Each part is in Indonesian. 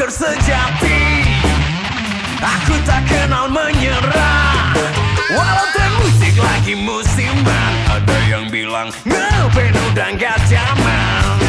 rocker sejati. Aku tak kenal menyerah. Walau tren musik lagi musiman Ada yang bilang ngepenuh udah gak zaman.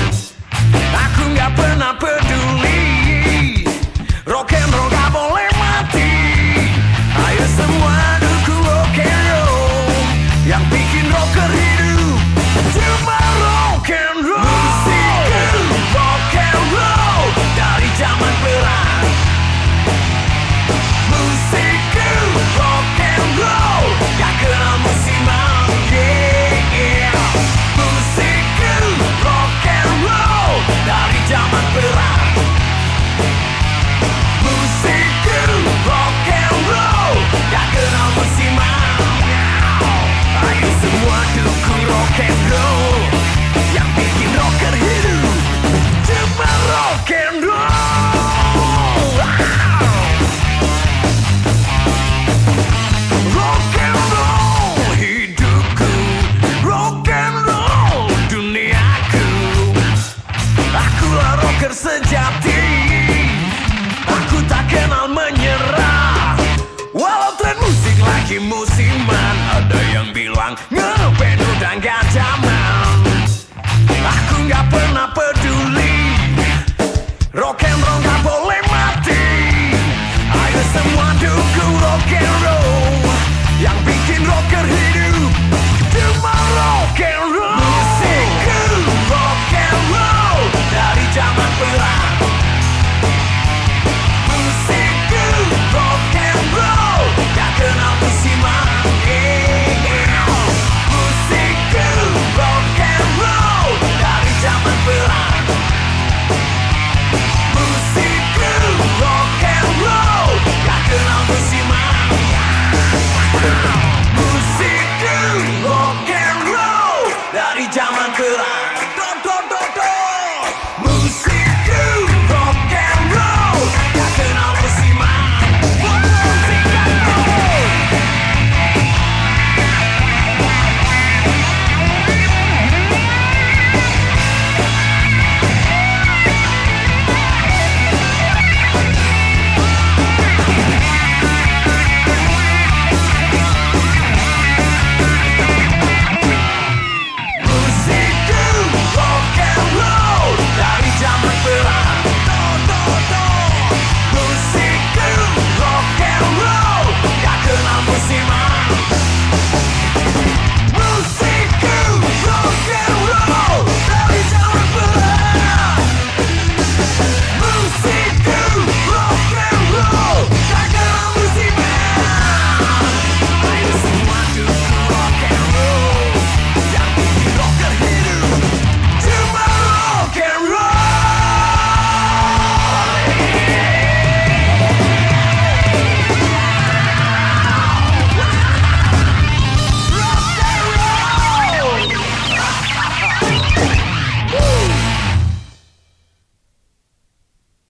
lagi musiman Ada yang bilang ngepen udah gak zaman Aku gak pernah peduli. Rock and roll gak boleh mati. Ayo semua dukung rock and roll. Yang bikin rocker hidup Cuma rock and roll could I? Maxima.